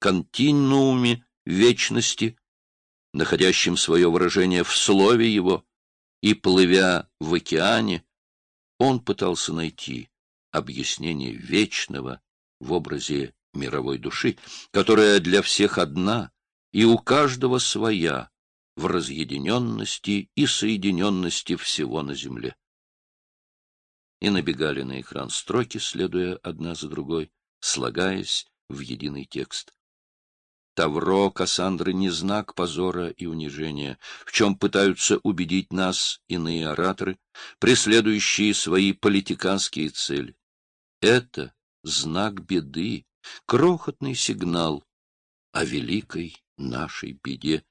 континууме вечности, находящем свое выражение в слове его, и, плывя в океане, он пытался найти объяснение вечного в образе мировой души, которая для всех одна и у каждого своя в разъединенности и соединенности всего на земле. И набегали на экран строки, следуя одна за другой, слагаясь в единый текст. Тавро Кассандры не знак позора и унижения, в чем пытаются убедить нас иные ораторы, преследующие свои политиканские цели. Это знак беды, крохотный сигнал о великой нашей беде,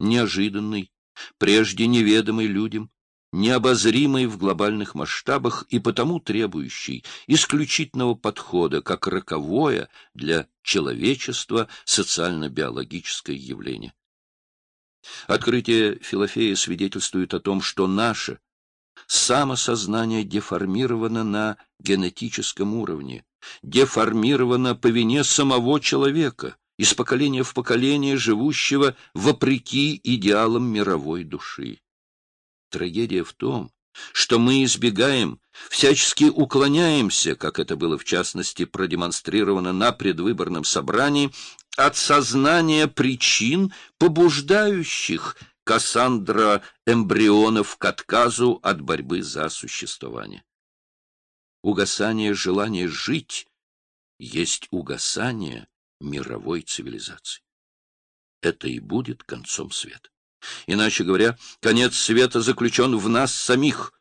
неожиданный, прежде неведомый людям, необозримый в глобальных масштабах и потому требующий исключительного подхода как роковое для человечества социально-биологическое явление. Открытие Филофея свидетельствует о том, что наше самосознание деформировано на генетическом уровне, деформировано по вине самого человека, из поколения в поколение живущего вопреки идеалам мировой души. Трагедия в том, что мы избегаем, всячески уклоняемся, как это было в частности продемонстрировано на предвыборном собрании, от сознания причин, побуждающих Кассандра эмбрионов к отказу от борьбы за существование. Угасание желания жить есть угасание мировой цивилизации. Это и будет концом света. Иначе говоря, конец света заключен в нас самих.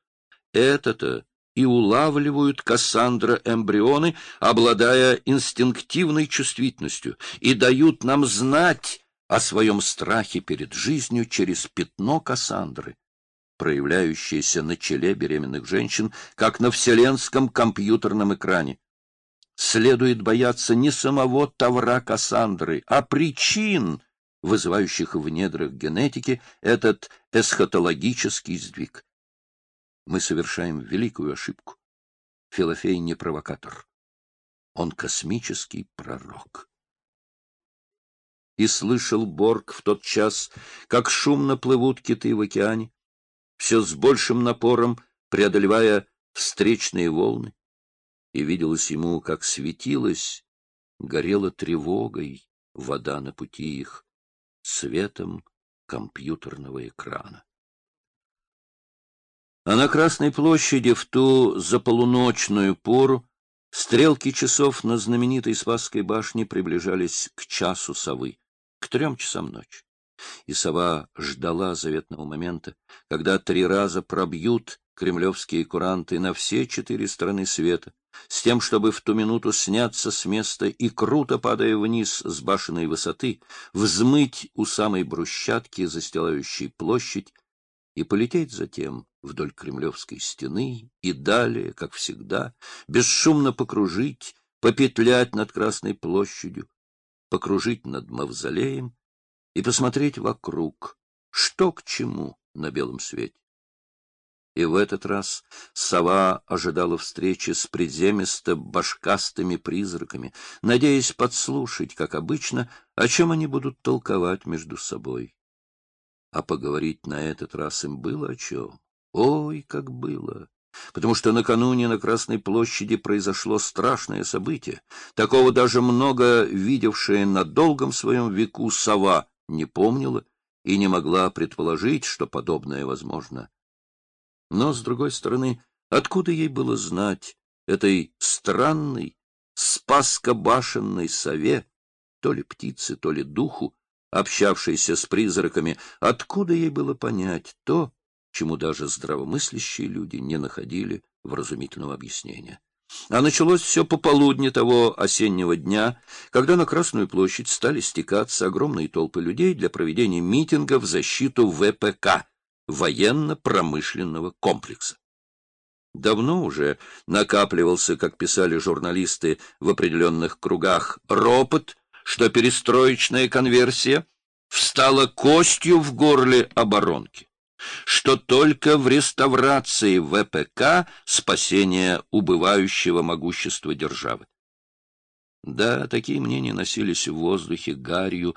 Это-то и улавливают Кассандра-эмбрионы, обладая инстинктивной чувствительностью, и дают нам знать о своем страхе перед жизнью через пятно Кассандры, проявляющееся на челе беременных женщин, как на вселенском компьютерном экране. Следует бояться не самого Тавра Кассандры, а причин, вызывающих в недрах генетики этот эсхатологический сдвиг. Мы совершаем великую ошибку. Филофей не провокатор. Он космический пророк. И слышал Борг в тот час, как шумно плывут киты в океане, все с большим напором преодолевая встречные волны, и виделось ему, как светилась, горела тревогой вода на пути их, светом компьютерного экрана. А на Красной площади в ту заполуночную пору стрелки часов на знаменитой Спасской башне приближались к часу совы, к трем часам ночи. И сова ждала заветного момента, когда три раза пробьют кремлевские куранты на все четыре стороны света, с тем, чтобы в ту минуту сняться с места и, круто падая вниз с башенной высоты, взмыть у самой брусчатки, застилающей площадь, и полететь затем вдоль Кремлевской стены и далее, как всегда, бесшумно покружить, попетлять над Красной площадью, покружить над Мавзолеем и посмотреть вокруг, что к чему на белом свете. И в этот раз сова ожидала встречи с приземисто-башкастыми призраками, надеясь подслушать, как обычно, о чем они будут толковать между собой. А поговорить на этот раз им было о чем. Ой, как было! Потому что накануне на Красной площади произошло страшное событие. Такого даже много видевшая на долгом своем веку сова не помнила и не могла предположить, что подобное возможно. Но, с другой стороны, откуда ей было знать этой странной, спаскобашенной сове, то ли птице, то ли духу, общавшейся с призраками, откуда ей было понять то, чему даже здравомыслящие люди не находили вразумительного объяснения. А началось все пополудни того осеннего дня, когда на Красную площадь стали стекаться огромные толпы людей для проведения митинга в защиту ВПК, военно-промышленного комплекса. Давно уже накапливался, как писали журналисты в определенных кругах, ропот, что перестроечная конверсия встала костью в горле оборонки, что только в реставрации ВПК спасение убывающего могущества державы. Да, такие мнения носились в воздухе гарью,